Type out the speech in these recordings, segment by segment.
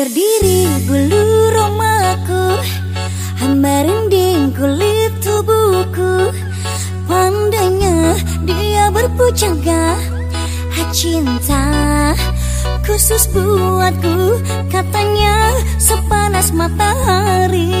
Berdiri bulu romaku Hamba rinding kulit tubuhku. Pandainya dia berpujangga Cinta khusus buatku. Katanya sepanas matahari.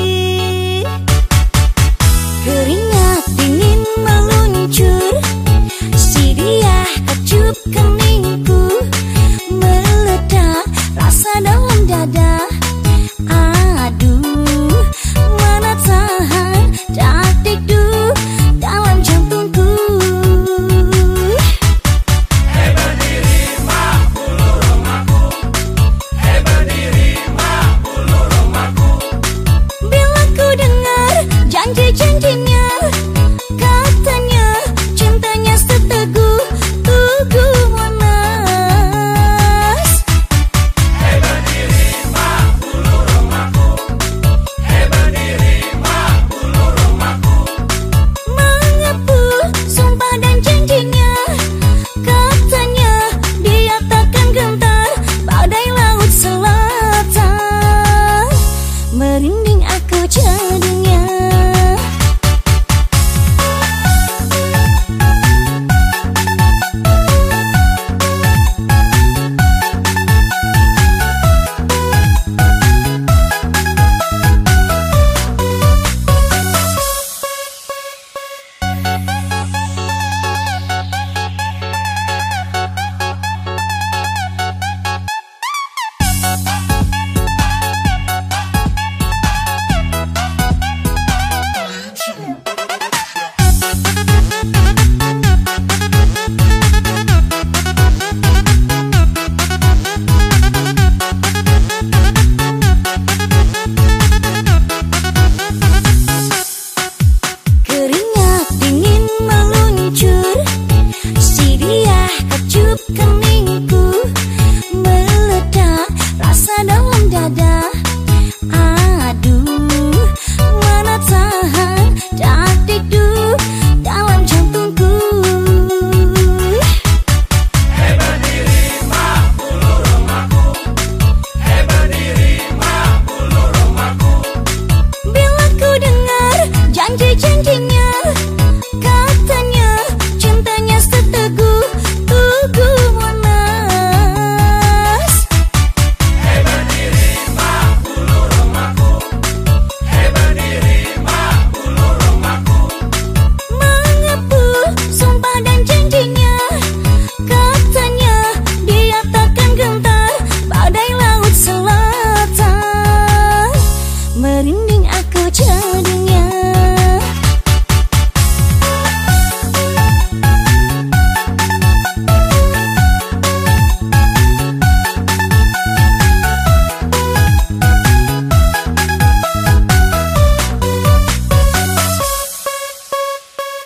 这里。